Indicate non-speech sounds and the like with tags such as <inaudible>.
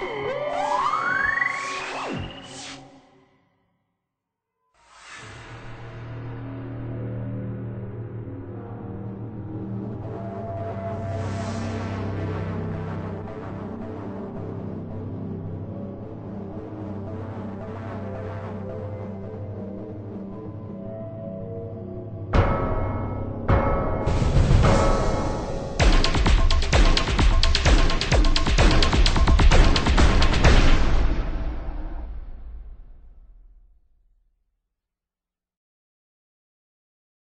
Oh! <laughs>